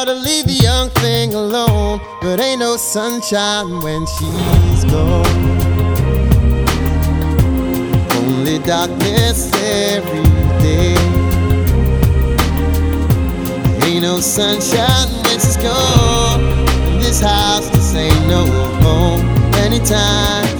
To leave the young thing alone, but ain't no sunshine when she's gone. Only darkness every day. Ain't no sunshine when she's gone. This house just ain't no home. Anytime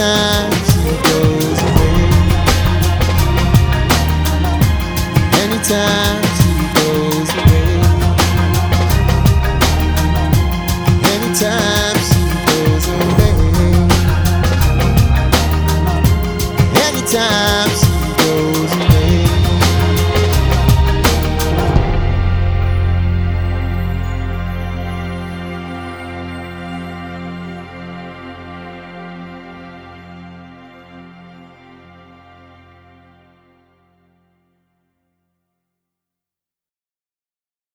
time she goes away. Anytime she goes away. Anytime she goes away. Anytime.